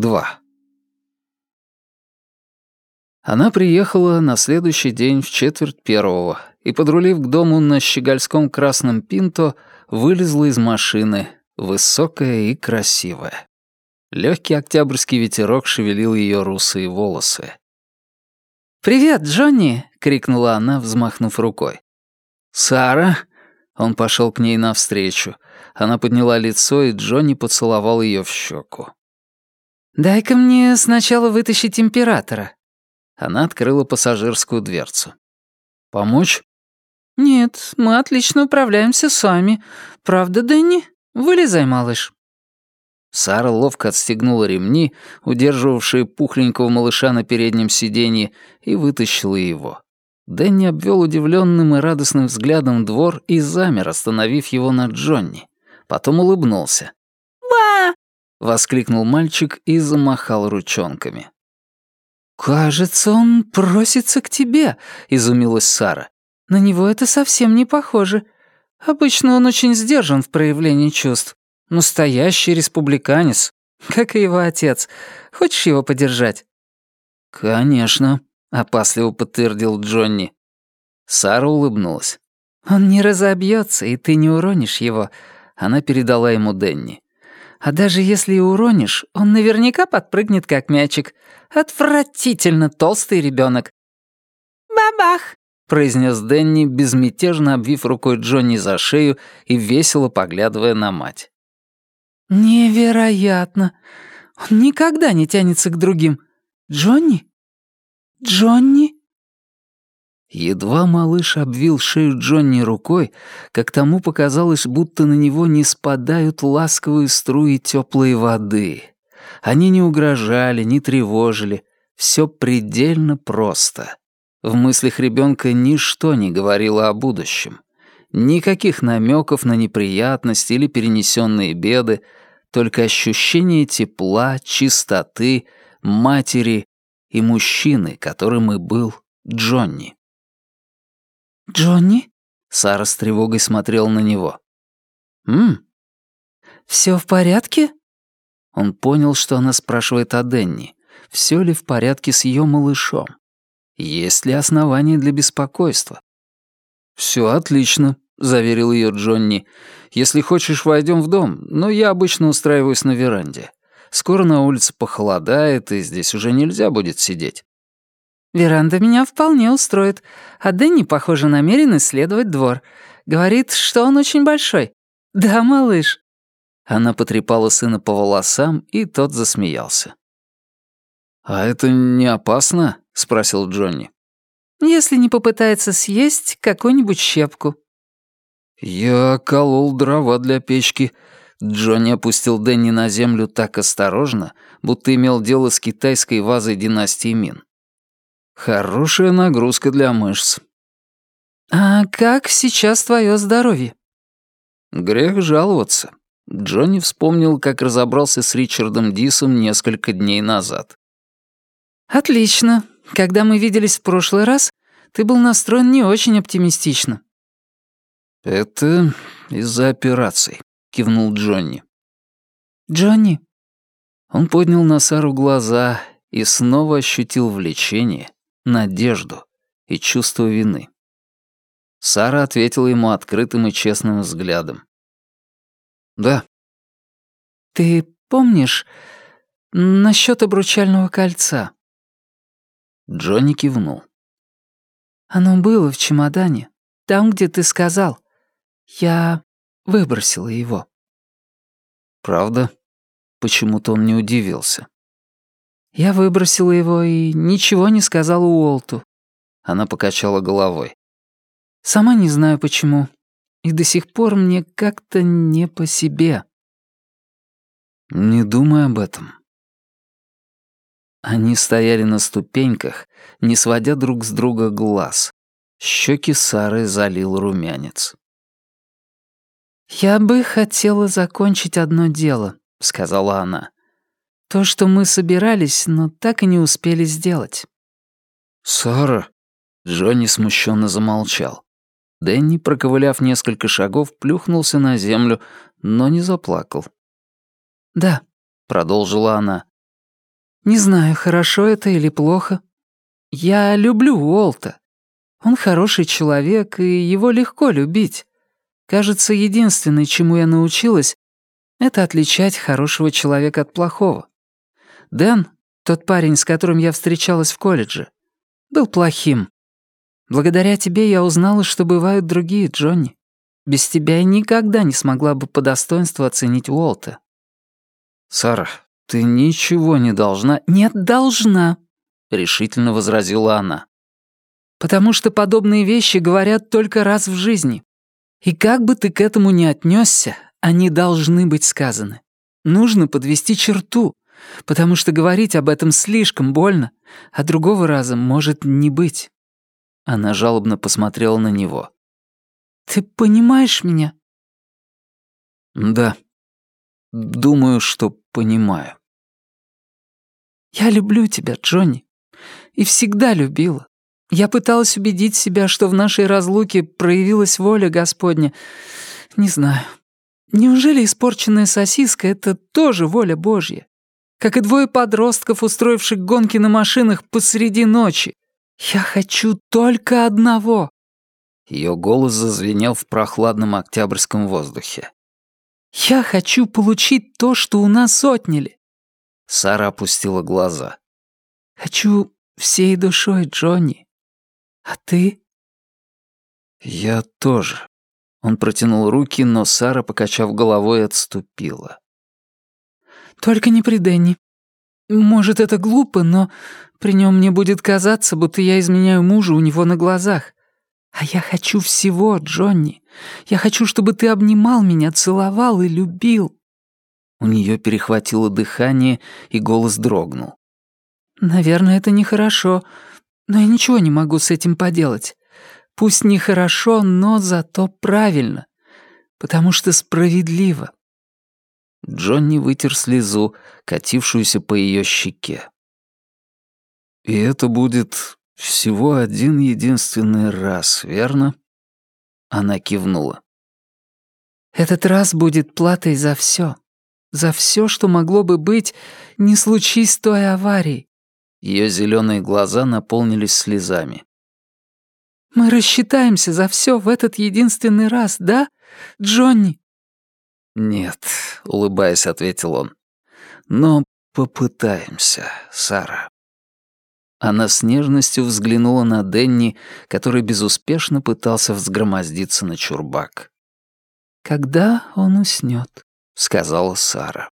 2. Она приехала на следующий день в четверть первого и, подрулив к дому на щегольском красном пинто, вылезла из машины, высокая и красивая. Легкий октябрьский ветерок шевелил ее русые волосы. «Привет, Джонни!» — крикнула она, взмахнув рукой. «Сара?» Он пошел к ней навстречу. Она подняла лицо, и Джонни поцеловал ее в щеку. «Дай-ка мне сначала вытащить императора». Она открыла пассажирскую дверцу. «Помочь?» «Нет, мы отлично управляемся сами. Правда, Дэнни? Вылезай, малыш». Сара ловко отстегнула ремни, удерживавшие пухленького малыша на переднем сиденье, и вытащила его. Дэнни обвел удивленным и радостным взглядом двор и замер, остановив его на Джонни. Потом улыбнулся. Воскликнул мальчик и замахал ручонками. «Кажется, он просится к тебе», — изумилась Сара. «На него это совсем не похоже. Обычно он очень сдержан в проявлении чувств. Настоящий республиканец, как и его отец. Хочешь его подержать?» «Конечно», — опасливо подтвердил Джонни. Сара улыбнулась. «Он не разобьется, и ты не уронишь его», — она передала ему Денни. А даже если и уронишь, он наверняка подпрыгнет, как мячик. Отвратительно толстый ребенок. «Бабах!» — произнес Дэнни, безмятежно обвив рукой Джонни за шею и весело поглядывая на мать. «Невероятно! Он никогда не тянется к другим. Джонни? Джонни?» Едва малыш обвил шею Джонни рукой, как тому показалось, будто на него не спадают ласковые струи теплой воды. Они не угрожали, не тревожили. Все предельно просто. В мыслях ребенка ничто не говорило о будущем. Никаких намеков на неприятности или перенесенные беды, только ощущение тепла, чистоты, матери и мужчины, которым и был Джонни. «Джонни?» Сара с тревогой смотрел на него. «М? Все в порядке?» Он понял, что она спрашивает о Денни. Все ли в порядке с ее малышом? Есть ли основания для беспокойства? Все отлично», — заверил ее Джонни. «Если хочешь, войдем в дом, но я обычно устраиваюсь на веранде. Скоро на улице похолодает, и здесь уже нельзя будет сидеть. Веранда меня вполне устроит, а Дэнни, похоже, намерен исследовать двор. Говорит, что он очень большой. Да, малыш?» Она потрепала сына по волосам, и тот засмеялся. «А это не опасно?» — спросил Джонни. «Если не попытается съесть какую-нибудь щепку». «Я колол дрова для печки». Джонни опустил Дэнни на землю так осторожно, будто имел дело с китайской вазой династии Мин. Хорошая нагрузка для мышц. «А как сейчас твое здоровье?» Грех жаловаться. Джонни вспомнил, как разобрался с Ричардом Дисом несколько дней назад. «Отлично. Когда мы виделись в прошлый раз, ты был настроен не очень оптимистично». «Это из-за операций», — кивнул Джонни. «Джонни?» Он поднял на Сару глаза и снова ощутил влечение, надежду и чувство вины. Сара ответила ему открытым и честным взглядом. «Да». «Ты помнишь насчет обручального кольца?» Джонни кивнул. «Оно было в чемодане, там, где ты сказал. Я выбросила его». «Правда?» Почему-то он не удивился. Я выбросила его и ничего не сказала Уолту. Она покачала головой. Сама не знаю почему. И до сих пор мне как-то не по себе. Не думай об этом. Они стояли на ступеньках, не сводя друг с друга глаз. Щеки Сары залил румянец. «Я бы хотела закончить одно дело», — сказала она. То, что мы собирались, но так и не успели сделать. «Сара!» — Джонни смущенно замолчал. Дэнни, проковыляв несколько шагов, плюхнулся на землю, но не заплакал. «Да», — продолжила она, Не знаю, хорошо это или плохо. Я люблю Уолта. Он хороший человек, и его легко любить. Кажется, единственное, чему я научилась, это отличать хорошего человека от плохого. Дэн, тот парень, с которым я встречалась в колледже, был плохим. Благодаря тебе я узнала, что бывают другие, Джонни. Без тебя я никогда не смогла бы по достоинству оценить Уолта. Сара, ты ничего не должна... Нет, должна, решительно возразила она. Потому что подобные вещи говорят только раз в жизни. И как бы ты к этому ни отнесся, они должны быть сказаны. Нужно подвести черту, потому что говорить об этом слишком больно, а другого раза может не быть. Она жалобно посмотрела на него. «Ты понимаешь меня?» «Да. Думаю, что понимаю». «Я люблю тебя, Джонни. И всегда любила. Я пыталась убедить себя, что в нашей разлуке проявилась воля Господня. Не знаю. Неужели испорченная сосиска — это тоже воля Божья? Как и двое подростков, устроивших гонки на машинах посреди ночи. Я хочу только одного. Ее голос зазвенел в прохладном октябрьском воздухе. «Я хочу получить то, что у нас отняли». Сара опустила глаза. «Хочу всей душой, Джонни. А ты?» «Я тоже». Он протянул руки, но Сара, покачав головой, отступила. «Только не при Дэнни. Может, это глупо, но при нем мне будет казаться, будто я изменяю мужу у него на глазах. А я хочу всего, Джонни. Я хочу, чтобы ты обнимал меня, целовал и любил». У нее перехватило дыхание, и голос дрогнул. «Наверное, это нехорошо, но я ничего не могу с этим поделать. Пусть нехорошо, но зато правильно, потому что справедливо». Джонни вытер слезу, катившуюся по ее щеке. «И это будет всего один единственный раз, верно?» Она кивнула. «Этот раз будет платой за все, За все, что могло бы быть, не случись той аварии. Ее зеленые глаза наполнились слезами. «Мы рассчитаемся за все в этот единственный раз, да, Джонни?» «Нет», — улыбаясь, ответил он. «Но попытаемся, Сара». Она с нежностью взглянула на Денни, который безуспешно пытался взгромоздиться на чурбак. «Когда он уснет», — сказала Сара.